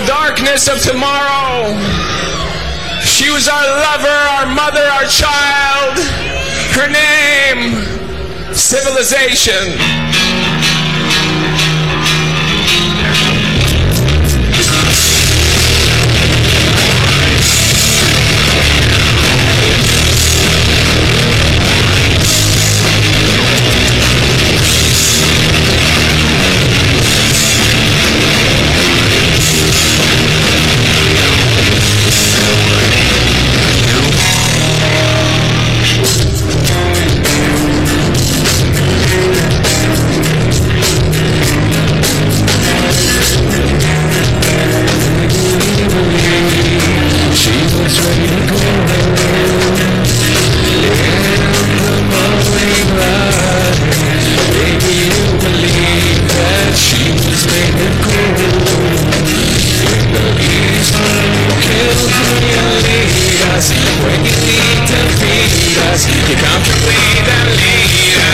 the darkness of tomorrow. She was our lover, our mother, our child. Her name, Civilization. when you lead us, when you need to feed us, you come to me and lead us.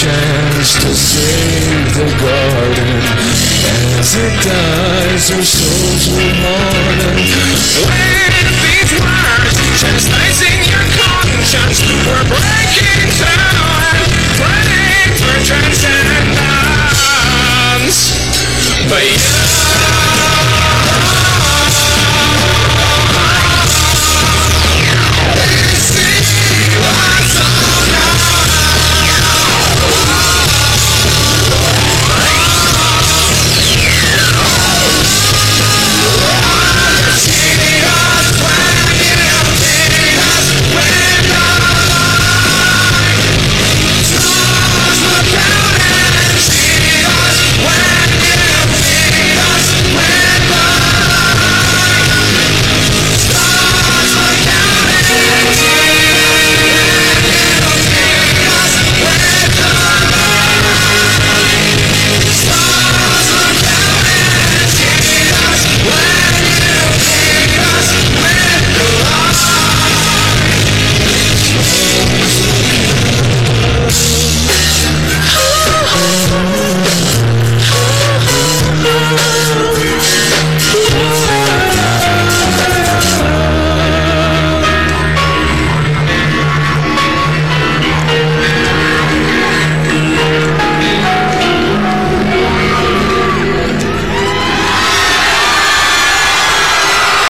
chance to save the garden. As it dies, our souls will mourn. Let With these words, chastising your conscience. We're breaking.